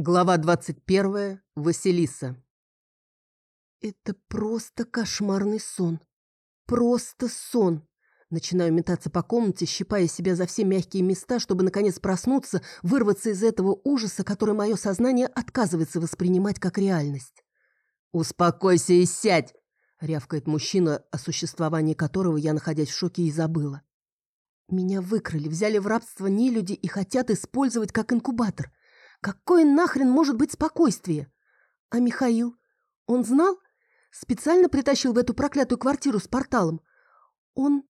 Глава 21. Василиса. Это просто кошмарный сон. Просто сон. Начинаю метаться по комнате, щипая себя за все мягкие места, чтобы наконец проснуться, вырваться из этого ужаса, который мое сознание отказывается воспринимать как реальность. «Успокойся и сядь!» — рявкает мужчина, о существовании которого я, находясь в шоке, и забыла. Меня выкрали, взяли в рабство нелюди и хотят использовать как инкубатор — Какое нахрен может быть спокойствие? А Михаил? Он знал? Специально притащил в эту проклятую квартиру с порталом? Он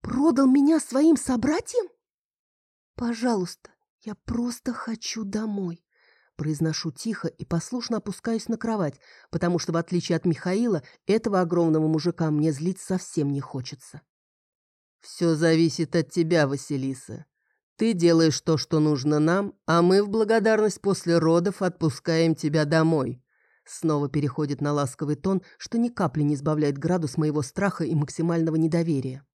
продал меня своим собратьям? Пожалуйста, я просто хочу домой. Произношу тихо и послушно опускаюсь на кровать, потому что, в отличие от Михаила, этого огромного мужика мне злить совсем не хочется. «Все зависит от тебя, Василиса. Ты делаешь то, что нужно нам, а мы в благодарность после родов отпускаем тебя домой». Снова переходит на ласковый тон, что ни капли не избавляет градус моего страха и максимального недоверия.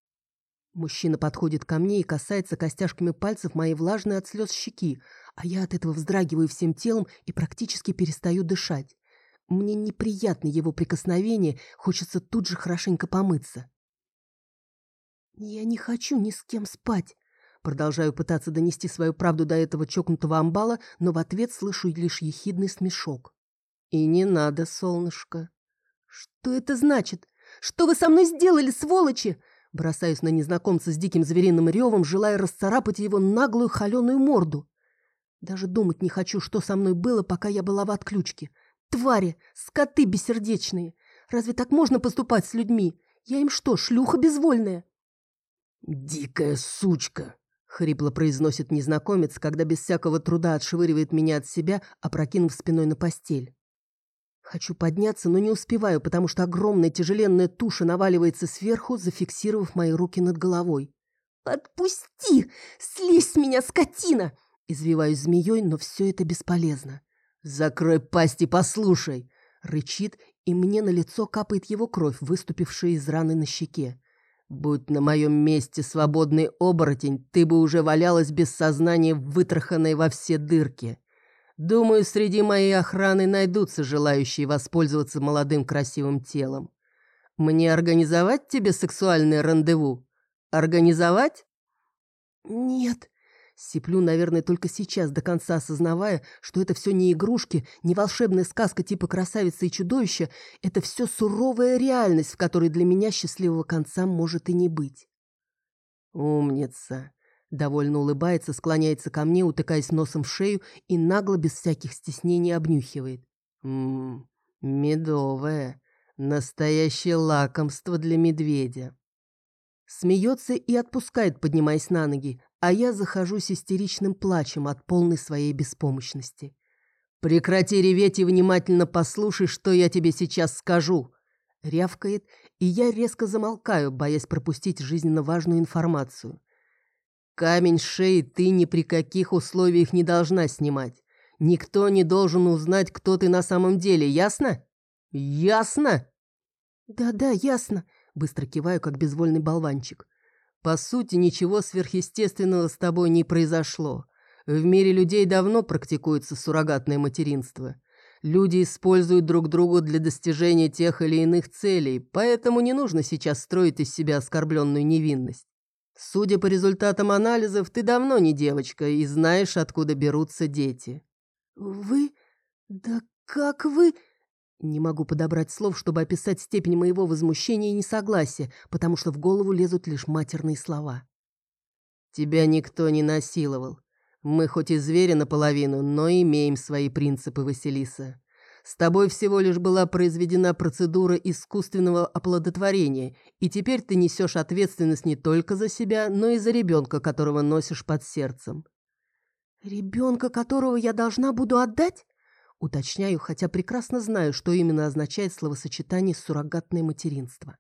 Мужчина подходит ко мне и касается костяшками пальцев моей влажной от слез щеки, а я от этого вздрагиваю всем телом и практически перестаю дышать. Мне неприятно его прикосновение, хочется тут же хорошенько помыться. «Я не хочу ни с кем спать», Продолжаю пытаться донести свою правду до этого чокнутого амбала, но в ответ слышу лишь ехидный смешок. «И не надо, солнышко». «Что это значит? Что вы со мной сделали, сволочи?» Бросаюсь на незнакомца с диким звериным ревом, желая расцарапать его наглую холеную морду. Даже думать не хочу, что со мной было, пока я была в отключке. Твари, скоты бессердечные. Разве так можно поступать с людьми? Я им что, шлюха безвольная? «Дикая сучка!» Хрипло произносит незнакомец, когда без всякого труда отшвыривает меня от себя, опрокинув спиной на постель. Хочу подняться, но не успеваю, потому что огромная тяжеленная туша наваливается сверху, зафиксировав мои руки над головой. «Отпусти! Слезь с меня, скотина!» Извиваюсь змеей, но все это бесполезно. «Закрой пасть и послушай!» Рычит, и мне на лицо капает его кровь, выступившая из раны на щеке. Будь на моем месте свободный оборотень, ты бы уже валялась без сознания, вытраханной во все дырки. Думаю, среди моей охраны найдутся желающие воспользоваться молодым красивым телом. Мне организовать тебе сексуальное рандеву? Организовать? Нет, Сиплю, наверное, только сейчас, до конца осознавая, что это все не игрушки, не волшебная сказка типа «Красавица и чудовище», это все суровая реальность, в которой для меня счастливого конца может и не быть. «Умница!» Довольно улыбается, склоняется ко мне, утыкаясь носом в шею и нагло, без всяких стеснений, обнюхивает. «Ммм, медовое. Настоящее лакомство для медведя». Смеется и отпускает, поднимаясь на ноги, а я захожусь истеричным плачем от полной своей беспомощности. «Прекрати реветь и внимательно послушай, что я тебе сейчас скажу!» Рявкает, и я резко замолкаю, боясь пропустить жизненно важную информацию. «Камень шеи ты ни при каких условиях не должна снимать. Никто не должен узнать, кто ты на самом деле, ясно? Ясно?» «Да-да, ясно», — быстро киваю, как безвольный болванчик. По сути, ничего сверхъестественного с тобой не произошло. В мире людей давно практикуется суррогатное материнство. Люди используют друг друга для достижения тех или иных целей, поэтому не нужно сейчас строить из себя оскорбленную невинность. Судя по результатам анализов, ты давно не девочка и знаешь, откуда берутся дети. «Вы? Да как вы?» Не могу подобрать слов, чтобы описать степень моего возмущения и несогласия, потому что в голову лезут лишь матерные слова. «Тебя никто не насиловал. Мы хоть и звери наполовину, но имеем свои принципы, Василиса. С тобой всего лишь была произведена процедура искусственного оплодотворения, и теперь ты несешь ответственность не только за себя, но и за ребенка, которого носишь под сердцем». «Ребенка, которого я должна буду отдать?» Уточняю, хотя прекрасно знаю, что именно означает словосочетание «суррогатное материнство».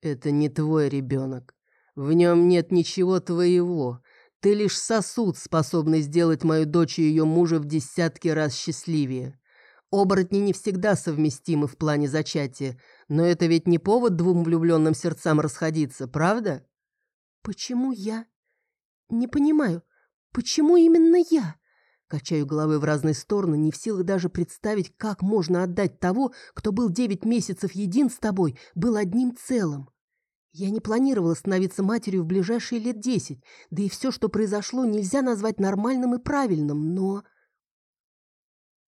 «Это не твой ребенок. В нем нет ничего твоего. Ты лишь сосуд, способный сделать мою дочь и ее мужа в десятки раз счастливее. Оборотни не всегда совместимы в плане зачатия, но это ведь не повод двум влюбленным сердцам расходиться, правда?» «Почему я? Не понимаю, почему именно я?» Качаю головой в разные стороны, не в силах даже представить, как можно отдать того, кто был девять месяцев един с тобой, был одним целым. Я не планировала становиться матерью в ближайшие лет десять, да и все, что произошло, нельзя назвать нормальным и правильным, но...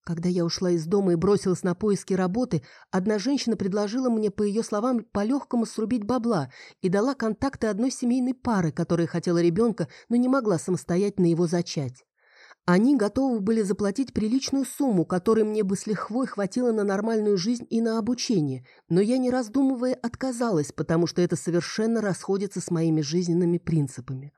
Когда я ушла из дома и бросилась на поиски работы, одна женщина предложила мне, по ее словам, по-легкому срубить бабла и дала контакты одной семейной пары, которая хотела ребенка, но не могла самостоятельно его зачать. Они готовы были заплатить приличную сумму, которой мне бы с лихвой хватило на нормальную жизнь и на обучение, но я, не раздумывая, отказалась, потому что это совершенно расходится с моими жизненными принципами.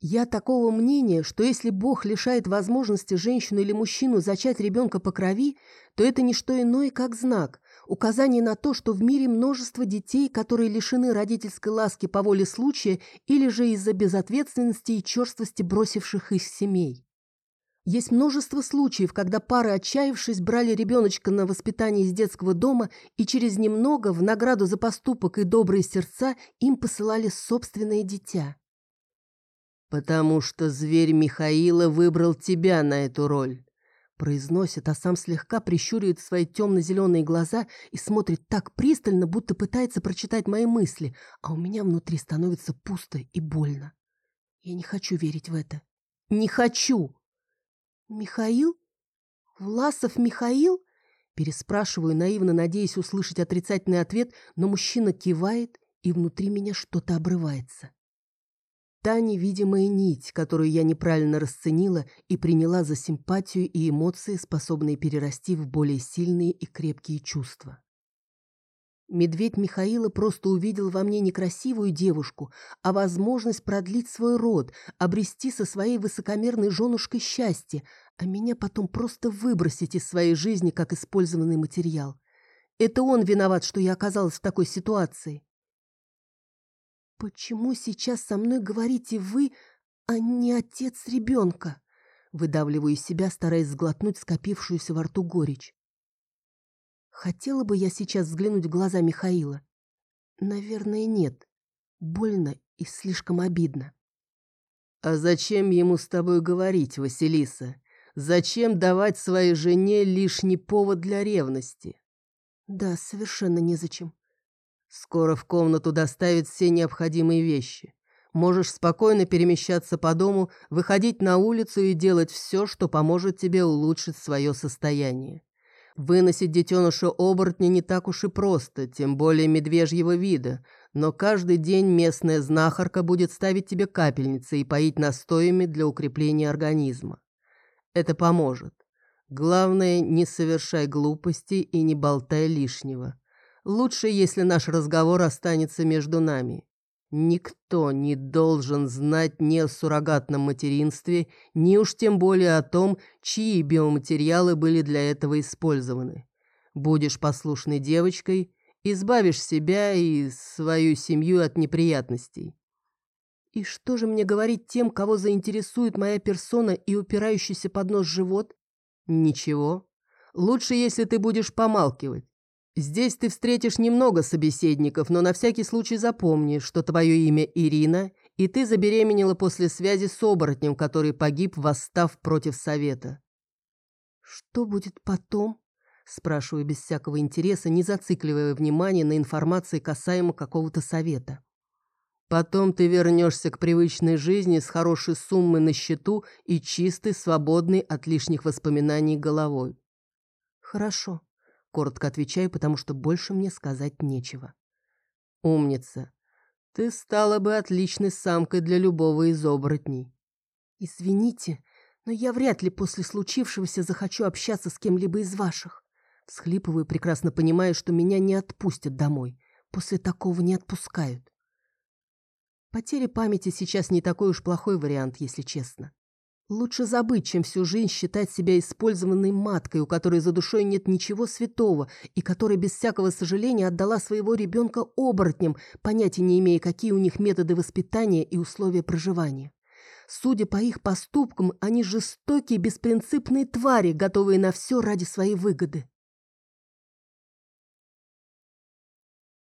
Я такого мнения, что если Бог лишает возможности женщину или мужчину зачать ребенка по крови, то это не что иное, как знак, указание на то, что в мире множество детей, которые лишены родительской ласки по воле случая или же из-за безответственности и черствости бросивших их семей. Есть множество случаев, когда пары, отчаявшись, брали ребеночка на воспитание из детского дома и через немного, в награду за поступок и добрые сердца, им посылали собственное дитя. «Потому что зверь Михаила выбрал тебя на эту роль», произносит, а сам слегка прищуривает свои темно-зеленые глаза и смотрит так пристально, будто пытается прочитать мои мысли, а у меня внутри становится пусто и больно. Я не хочу верить в это. Не хочу! «Михаил? Власов Михаил?» Переспрашиваю, наивно надеясь услышать отрицательный ответ, но мужчина кивает, и внутри меня что-то обрывается. Та невидимая нить, которую я неправильно расценила и приняла за симпатию и эмоции, способные перерасти в более сильные и крепкие чувства. Медведь Михаила просто увидел во мне не красивую девушку, а возможность продлить свой род, обрести со своей высокомерной женушкой счастье, а меня потом просто выбросить из своей жизни как использованный материал. Это он виноват, что я оказалась в такой ситуации. «Почему сейчас со мной говорите вы, а не отец ребенка?» Выдавливаю из себя, стараясь сглотнуть скопившуюся во рту горечь. Хотела бы я сейчас взглянуть в глаза Михаила. Наверное, нет. Больно и слишком обидно. «А зачем ему с тобой говорить, Василиса? Зачем давать своей жене лишний повод для ревности?» «Да, совершенно незачем. Скоро в комнату доставят все необходимые вещи. Можешь спокойно перемещаться по дому, выходить на улицу и делать все, что поможет тебе улучшить свое состояние. Выносить детеныша оборотня не так уж и просто, тем более медвежьего вида, но каждый день местная знахарка будет ставить тебе капельницы и поить настоями для укрепления организма. Это поможет. Главное, не совершай глупости и не болтай лишнего. Лучше, если наш разговор останется между нами. Никто не должен знать ни о суррогатном материнстве, ни уж тем более о том, чьи биоматериалы были для этого использованы. Будешь послушной девочкой, избавишь себя и свою семью от неприятностей. И что же мне говорить тем, кого заинтересует моя персона и упирающийся под нос живот? Ничего. Лучше, если ты будешь помалкивать. Здесь ты встретишь немного собеседников, но на всякий случай запомни, что твое имя Ирина, и ты забеременела после связи с оборотнем, который погиб, восстав против совета. Что будет потом? Спрашиваю без всякого интереса, не зацикливая внимание на информации касаемо какого-то совета. Потом ты вернешься к привычной жизни с хорошей суммой на счету и чистой, свободной от лишних воспоминаний головой. Хорошо. Коротко отвечаю, потому что больше мне сказать нечего. Умница. Ты стала бы отличной самкой для любого из оборотней. Извините, но я вряд ли после случившегося захочу общаться с кем-либо из ваших. Схлипываю, прекрасно понимая, что меня не отпустят домой. После такого не отпускают. Потеря памяти сейчас не такой уж плохой вариант, если честно. Лучше забыть, чем всю жизнь считать себя использованной маткой, у которой за душой нет ничего святого, и которая без всякого сожаления отдала своего ребенка оборотням, понятия не имея, какие у них методы воспитания и условия проживания. Судя по их поступкам, они жестокие, беспринципные твари, готовые на все ради своей выгоды.